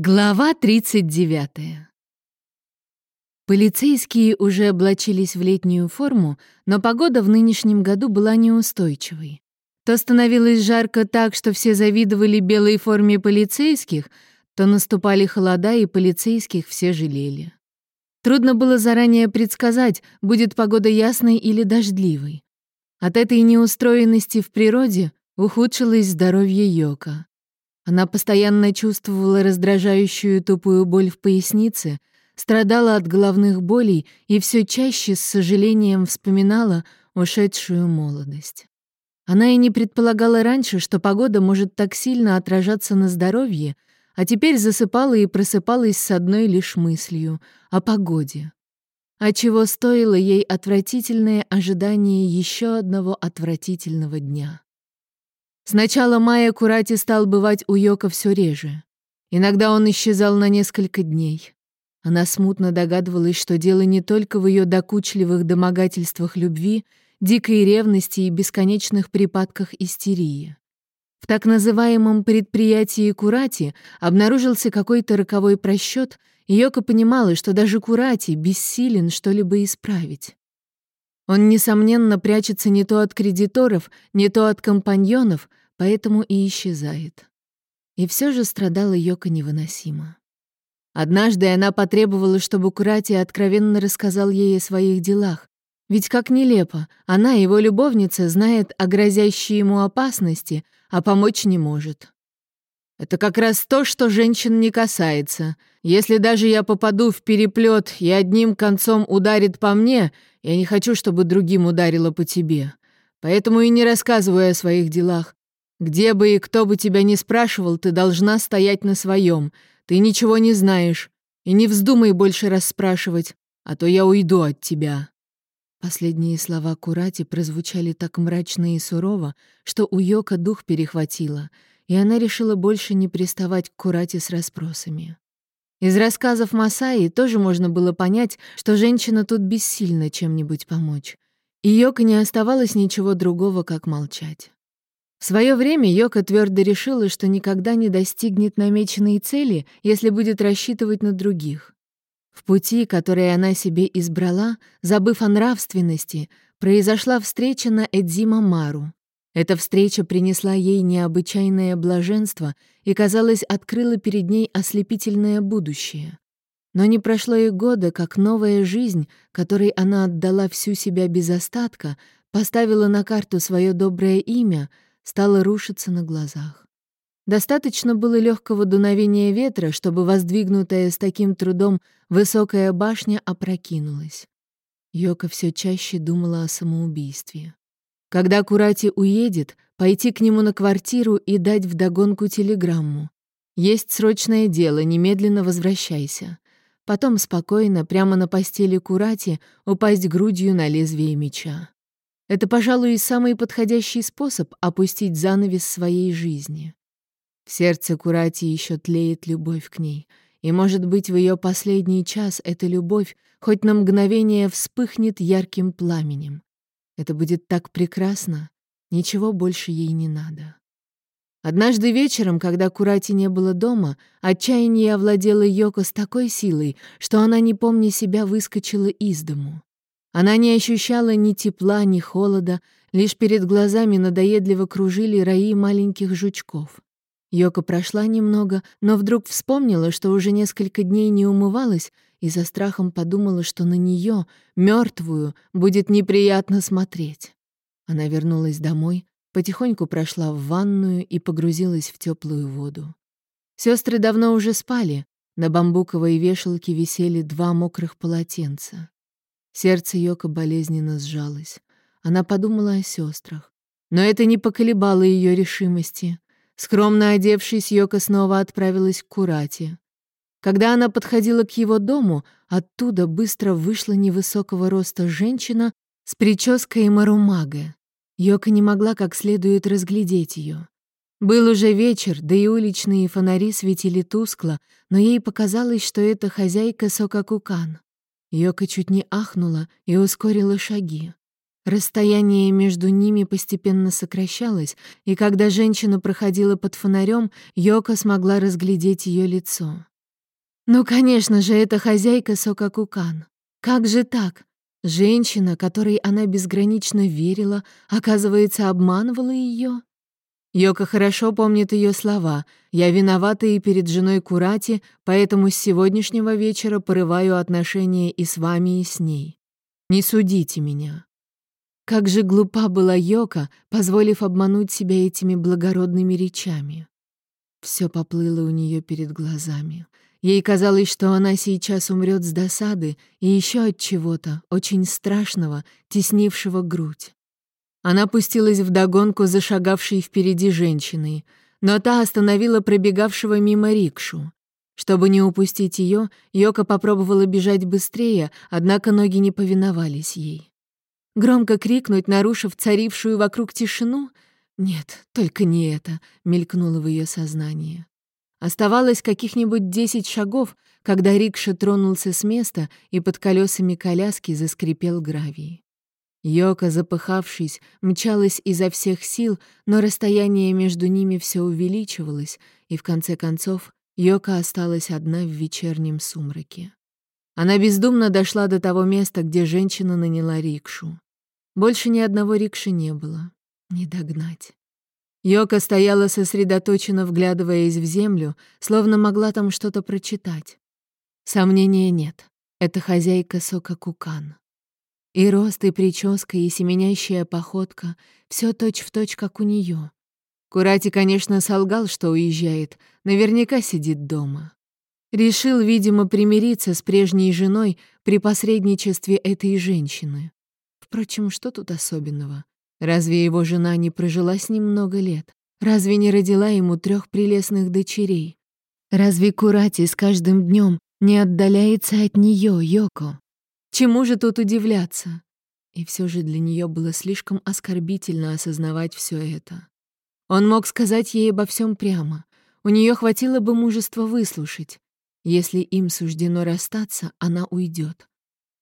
Глава 39. Полицейские уже облачились в летнюю форму, но погода в нынешнем году была неустойчивой. То становилось жарко так, что все завидовали белой форме полицейских, то наступали холода, и полицейских все жалели. Трудно было заранее предсказать, будет погода ясной или дождливой. От этой неустроенности в природе ухудшилось здоровье Йока. Она постоянно чувствовала раздражающую тупую боль в пояснице, страдала от головных болей и все чаще с сожалением вспоминала ушедшую молодость. Она и не предполагала раньше, что погода может так сильно отражаться на здоровье, а теперь засыпала и просыпалась с одной лишь мыслью — о погоде. А чего стоило ей отвратительное ожидание еще одного отвратительного дня. С начала мая Курати стал бывать у Йока все реже. Иногда он исчезал на несколько дней. Она смутно догадывалась, что дело не только в ее докучливых домогательствах любви, дикой ревности и бесконечных припадках истерии. В так называемом предприятии Курати обнаружился какой-то роковой просчет, и Йока понимала, что даже Курати бессилен что-либо исправить. Он, несомненно, прячется не то от кредиторов, не то от компаньонов, поэтому и исчезает. И все же страдала Йока невыносимо. Однажды она потребовала, чтобы Курати откровенно рассказал ей о своих делах. Ведь как нелепо, она, его любовница, знает о грозящей ему опасности, а помочь не может. Это как раз то, что женщин не касается. Если даже я попаду в переплет и одним концом ударит по мне, я не хочу, чтобы другим ударило по тебе. Поэтому и не рассказываю о своих делах. Где бы и кто бы тебя ни спрашивал, ты должна стоять на своем. Ты ничего не знаешь. И не вздумай больше расспрашивать, а то я уйду от тебя». Последние слова Курати прозвучали так мрачно и сурово, что у Йока дух перехватило, и она решила больше не приставать к Курати с расспросами. Из рассказов Масаи тоже можно было понять, что женщина тут бессильна чем-нибудь помочь. И Йока не оставалось ничего другого, как молчать. В свое время Йока твердо решила, что никогда не достигнет намеченной цели, если будет рассчитывать на других. В пути, который она себе избрала, забыв о нравственности, произошла встреча на Эдзима Мару. Эта встреча принесла ей необычайное блаженство и, казалось, открыла перед ней ослепительное будущее. Но не прошло и года, как новая жизнь, которой она отдала всю себя без остатка, поставила на карту свое доброе имя — стала рушиться на глазах. Достаточно было легкого дуновения ветра, чтобы воздвигнутая с таким трудом высокая башня опрокинулась. Йока все чаще думала о самоубийстве. Когда Курати уедет, пойти к нему на квартиру и дать вдогонку телеграмму. Есть срочное дело, немедленно возвращайся. Потом спокойно, прямо на постели Курати, упасть грудью на лезвие меча. Это, пожалуй, и самый подходящий способ опустить занавес своей жизни. В сердце Курати еще тлеет любовь к ней, и, может быть, в ее последний час эта любовь хоть на мгновение вспыхнет ярким пламенем. Это будет так прекрасно, ничего больше ей не надо. Однажды вечером, когда Курати не было дома, отчаяние овладело Йоко с такой силой, что она, не помня себя, выскочила из дому. Она не ощущала ни тепла, ни холода, лишь перед глазами надоедливо кружили раи маленьких жучков. Йока прошла немного, но вдруг вспомнила, что уже несколько дней не умывалась, и за страхом подумала, что на нее, мертвую, будет неприятно смотреть. Она вернулась домой, потихоньку прошла в ванную и погрузилась в теплую воду. Сестры давно уже спали, на бамбуковой вешалке висели два мокрых полотенца. Сердце Йока болезненно сжалось. Она подумала о сестрах. Но это не поколебало ее решимости. Скромно одевшись, Йока снова отправилась к Курате. Когда она подходила к его дому, оттуда быстро вышла невысокого роста женщина с прической Марумага. Йока не могла как следует разглядеть ее. Был уже вечер, да и уличные фонари светили тускло, но ей показалось, что это хозяйка Сокакукан. Йока чуть не ахнула и ускорила шаги. Расстояние между ними постепенно сокращалось, и когда женщина проходила под фонарем, Йока смогла разглядеть ее лицо. Ну, конечно же, это хозяйка Сокакукан. Как же так? Женщина, которой она безгранично верила, оказывается, обманывала ее? Йока хорошо помнит ее слова. «Я виновата и перед женой Курати, поэтому с сегодняшнего вечера порываю отношения и с вами, и с ней. Не судите меня». Как же глупа была Йока, позволив обмануть себя этими благородными речами. Все поплыло у нее перед глазами. Ей казалось, что она сейчас умрет с досады и еще от чего-то, очень страшного, теснившего грудь. Она пустилась вдогонку зашагавшей впереди женщиной, но та остановила пробегавшего мимо рикшу. Чтобы не упустить ее, Йока попробовала бежать быстрее, однако ноги не повиновались ей. Громко крикнуть, нарушив царившую вокруг тишину? Нет, только не это, мелькнуло в ее сознании. Оставалось каких-нибудь десять шагов, когда рикша тронулся с места, и под колесами коляски заскрипел гравий. Йока, запыхавшись, мчалась изо всех сил, но расстояние между ними все увеличивалось, и в конце концов Йока осталась одна в вечернем сумраке. Она бездумно дошла до того места, где женщина наняла рикшу. Больше ни одного рикши не было. Не догнать. Йока стояла сосредоточенно, вглядываясь в землю, словно могла там что-то прочитать. Сомнения нет. Это хозяйка Сока Кукан. И рост, и прическа, и семенящая походка — все точь-в-точь, как у нее. Курати, конечно, солгал, что уезжает, наверняка сидит дома. Решил, видимо, примириться с прежней женой при посредничестве этой женщины. Впрочем, что тут особенного? Разве его жена не прожила с ним много лет? Разве не родила ему трех прелестных дочерей? Разве Курати с каждым днем не отдаляется от нее, Йоко? Чему же тут удивляться? И все же для нее было слишком оскорбительно осознавать все это. Он мог сказать ей обо всем прямо. У нее хватило бы мужества выслушать. Если им суждено расстаться, она уйдет.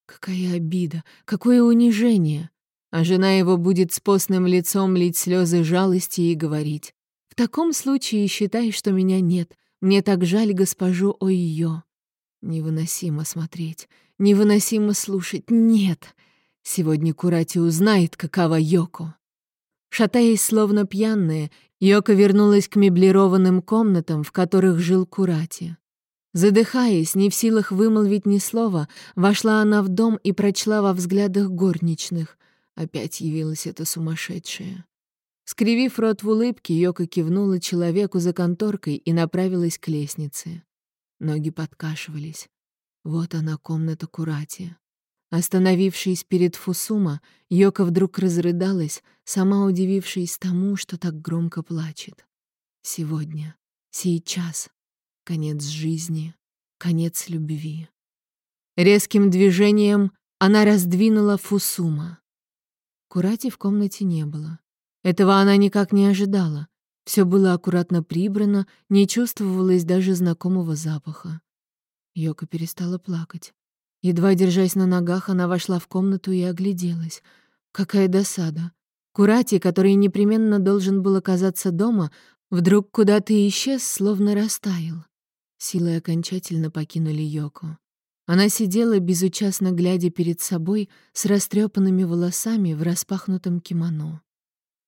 Какая обида, какое унижение. А жена его будет с постным лицом лить слезы жалости и говорить. «В таком случае считай, что меня нет. Мне так жаль госпожу о ее. Невыносимо смотреть. Невыносимо слушать. Нет. Сегодня Курати узнает, какова Йоко. Шатаясь, словно пьяная, Йоко вернулась к меблированным комнатам, в которых жил Курати. Задыхаясь, не в силах вымолвить ни слова, вошла она в дом и прочла во взглядах горничных. Опять явилась эта сумасшедшая. Скривив рот в улыбке, Йока кивнула человеку за конторкой и направилась к лестнице. Ноги подкашивались. Вот она, комната Курати. Остановившись перед Фусума, Йока вдруг разрыдалась, сама удивившись тому, что так громко плачет. Сегодня, сейчас, конец жизни, конец любви. Резким движением она раздвинула Фусума. Курати в комнате не было. Этого она никак не ожидала. Все было аккуратно прибрано, не чувствовалось даже знакомого запаха. Йока перестала плакать. Едва держась на ногах, она вошла в комнату и огляделась. Какая досада. Курати, который непременно должен был оказаться дома, вдруг куда-то исчез, словно растаял. Силы окончательно покинули Йоку. Она сидела, безучастно глядя перед собой, с растрепанными волосами в распахнутом кимоно.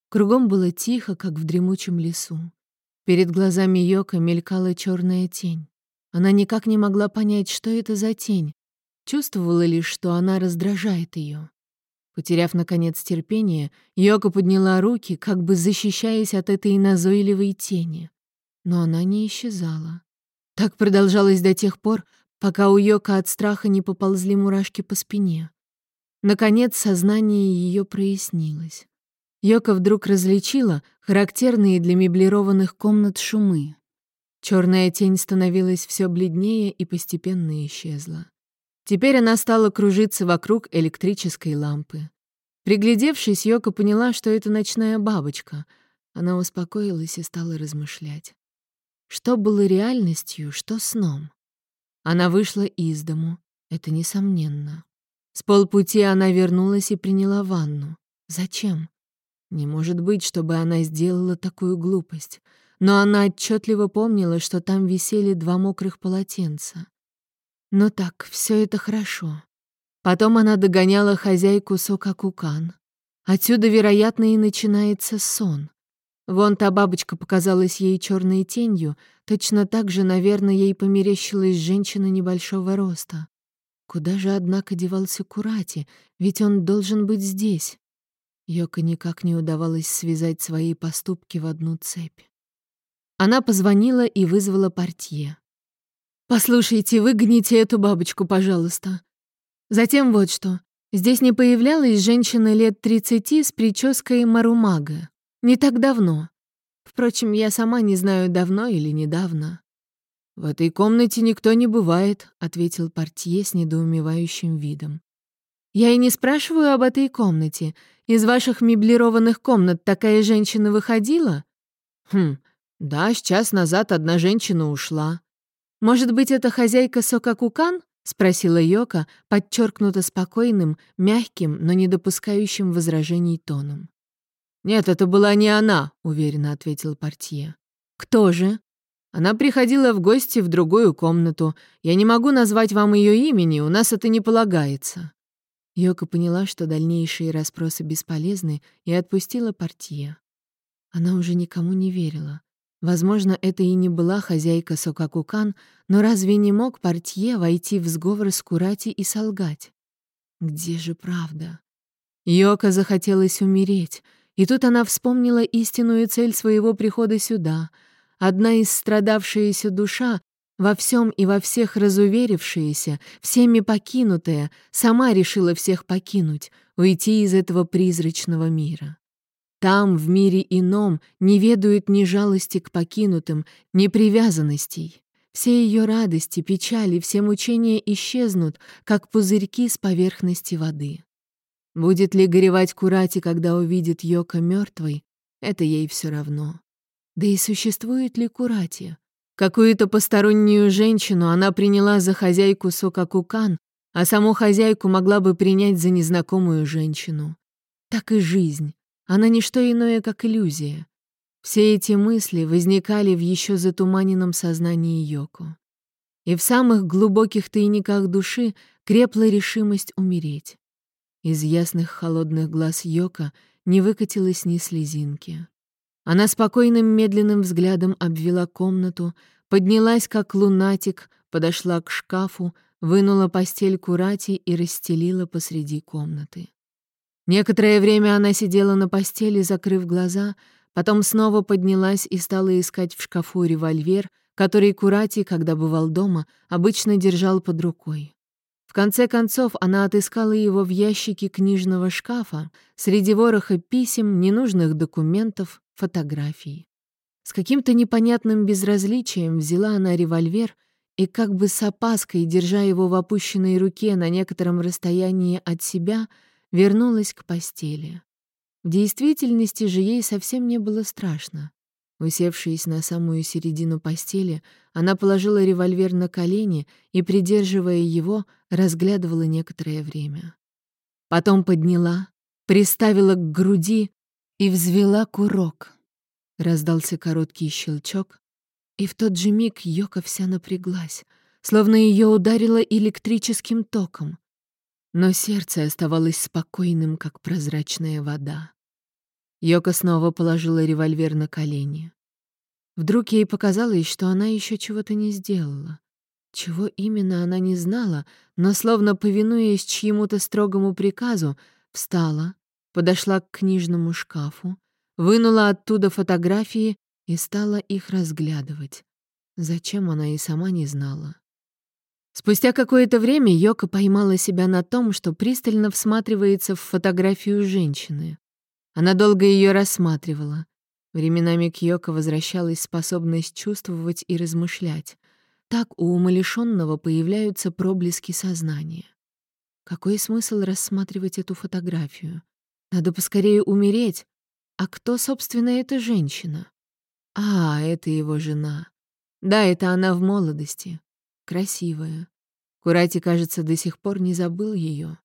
Кругом было тихо, как в дремучем лесу. Перед глазами Йока мелькала черная тень. Она никак не могла понять, что это за тень. Чувствовала лишь, что она раздражает ее. Потеряв, наконец, терпение, Йока подняла руки, как бы защищаясь от этой назойливой тени. Но она не исчезала. Так продолжалось до тех пор, пока у Йока от страха не поползли мурашки по спине. Наконец, сознание ее прояснилось. Йока вдруг различила характерные для меблированных комнат шумы. Черная тень становилась все бледнее и постепенно исчезла. Теперь она стала кружиться вокруг электрической лампы. Приглядевшись, Йока поняла, что это ночная бабочка. Она успокоилась и стала размышлять. Что было реальностью, что сном? Она вышла из дому, это несомненно. С полпути она вернулась и приняла ванну. Зачем? Не может быть, чтобы она сделала такую глупость но она отчетливо помнила, что там висели два мокрых полотенца. Но так, все это хорошо. Потом она догоняла хозяйку Сокакукан. Отсюда, вероятно, и начинается сон. Вон та бабочка показалась ей черной тенью, точно так же, наверное, ей померещилась женщина небольшого роста. Куда же, однако, девался Курати, ведь он должен быть здесь. Йока никак не удавалось связать свои поступки в одну цепь. Она позвонила и вызвала портье. «Послушайте, выгоните эту бабочку, пожалуйста. Затем вот что. Здесь не появлялась женщина лет тридцати с прической Марумага. Не так давно. Впрочем, я сама не знаю, давно или недавно. «В этой комнате никто не бывает», — ответил портье с недоумевающим видом. «Я и не спрашиваю об этой комнате. Из ваших меблированных комнат такая женщина выходила?» «Хм, да, с час назад одна женщина ушла». «Может быть, это хозяйка Сокакукан?» — спросила Йока, подчеркнуто спокойным, мягким, но не допускающим возражений тоном. «Нет, это была не она», — уверенно ответил портье. «Кто же?» Она приходила в гости в другую комнату. Я не могу назвать вам ее имени, у нас это не полагается». Йока поняла, что дальнейшие расспросы бесполезны, и отпустила портье. Она уже никому не верила. Возможно, это и не была хозяйка Сокакукан, но разве не мог портье войти в сговор с Курати и солгать? Где же правда? Йока захотелось умереть, и тут она вспомнила истинную цель своего прихода сюда — Одна из страдавшаяся душа, во всем и во всех разуверившаяся, всеми покинутая, сама решила всех покинуть, уйти из этого призрачного мира. Там, в мире ином, не ведают ни жалости к покинутым, ни привязанностей. Все ее радости, печали, все мучения исчезнут, как пузырьки с поверхности воды. Будет ли горевать Курати, когда увидит Йока мертвой, это ей все равно. Да и существует ли Курати? Какую-то постороннюю женщину она приняла за хозяйку Сокакукан, а саму хозяйку могла бы принять за незнакомую женщину. Так и жизнь. Она не что иное, как иллюзия. Все эти мысли возникали в еще затуманенном сознании Йоко. И в самых глубоких тайниках души крепла решимость умереть. Из ясных холодных глаз Йока не выкатилось ни слезинки. Она спокойным медленным взглядом обвела комнату, поднялась как лунатик, подошла к шкафу, вынула постель Курати и расстелила посреди комнаты. Некоторое время она сидела на постели, закрыв глаза, потом снова поднялась и стала искать в шкафу револьвер, который Курати, когда бывал дома, обычно держал под рукой. В конце концов, она отыскала его в ящике книжного шкафа среди вороха писем, ненужных документов, фотографий. С каким-то непонятным безразличием взяла она револьвер и как бы с опаской, держа его в опущенной руке на некотором расстоянии от себя, вернулась к постели. В действительности же ей совсем не было страшно. Усевшись на самую середину постели, она положила револьвер на колени и, придерживая его, разглядывала некоторое время. Потом подняла, приставила к груди и взвела курок. Раздался короткий щелчок, и в тот же миг Йока вся напряглась, словно ее ударило электрическим током. Но сердце оставалось спокойным, как прозрачная вода. Йока снова положила револьвер на колени. Вдруг ей показалось, что она еще чего-то не сделала. Чего именно она не знала, но, словно повинуясь чьему-то строгому приказу, встала, подошла к книжному шкафу, вынула оттуда фотографии и стала их разглядывать. Зачем она и сама не знала. Спустя какое-то время Йока поймала себя на том, что пристально всматривается в фотографию женщины. Она долго ее рассматривала. Временами к Йоко возвращалась способность чувствовать и размышлять. Так у умалишенного появляются проблески сознания. Какой смысл рассматривать эту фотографию? Надо поскорее умереть. А кто, собственно, эта женщина? А, это его жена. Да, это она в молодости. Красивая. Курати, кажется, до сих пор не забыл ее.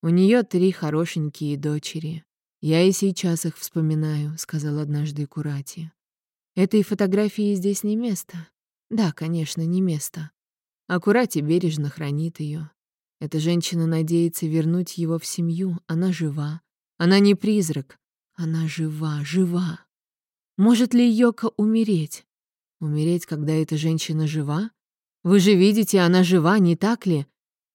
У нее три хорошенькие дочери. Я и сейчас их вспоминаю, сказал однажды Курати. Этой фотографии здесь не место. Да, конечно, не место. Аккурате бережно хранит ее. Эта женщина надеется вернуть его в семью. Она жива. Она не призрак. Она жива, жива. Может ли Йока умереть? Умереть, когда эта женщина жива? Вы же видите, она жива, не так ли?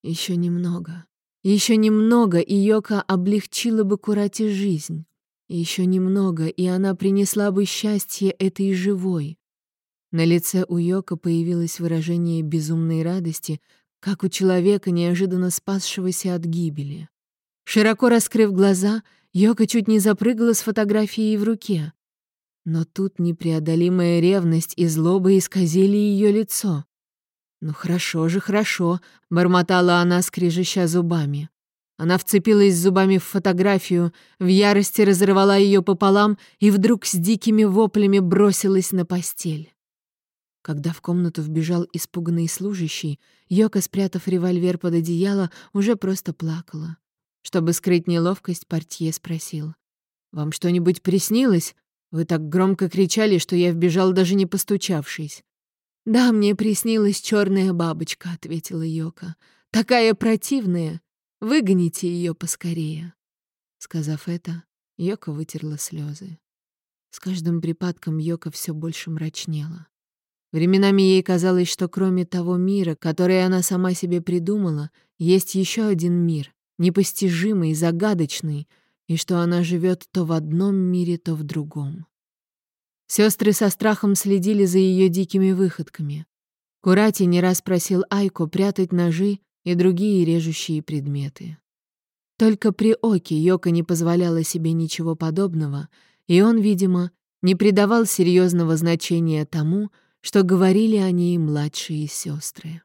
Еще немного. Еще немного, и Йока облегчила бы Курате жизнь. Еще немного, и она принесла бы счастье этой живой. На лице у Йока появилось выражение безумной радости, как у человека, неожиданно спасшегося от гибели. Широко раскрыв глаза, Йока чуть не запрыгала с фотографией в руке. Но тут непреодолимая ревность и злоба исказили ее лицо. «Ну хорошо же, хорошо», — бормотала она, скрежеща зубами. Она вцепилась зубами в фотографию, в ярости разорвала ее пополам и вдруг с дикими воплями бросилась на постель. Когда в комнату вбежал испуганный служащий, Йока, спрятав револьвер под одеяло, уже просто плакала. Чтобы скрыть неловкость, портье спросил. «Вам что-нибудь приснилось? Вы так громко кричали, что я вбежал, даже не постучавшись». «Да, мне приснилась черная бабочка», — ответила Йока. «Такая противная. Выгоните ее поскорее». Сказав это, Йока вытерла слезы. С каждым припадком Йока все больше мрачнела. Временами ей казалось, что кроме того мира, который она сама себе придумала, есть еще один мир, непостижимый, загадочный, и что она живет то в одном мире, то в другом. Сестры со страхом следили за ее дикими выходками. Курати не раз просил Айко прятать ножи и другие режущие предметы. Только при Оке Йока не позволяла себе ничего подобного, и он, видимо, не придавал серьезного значения тому, что говорили о ней младшие сестры.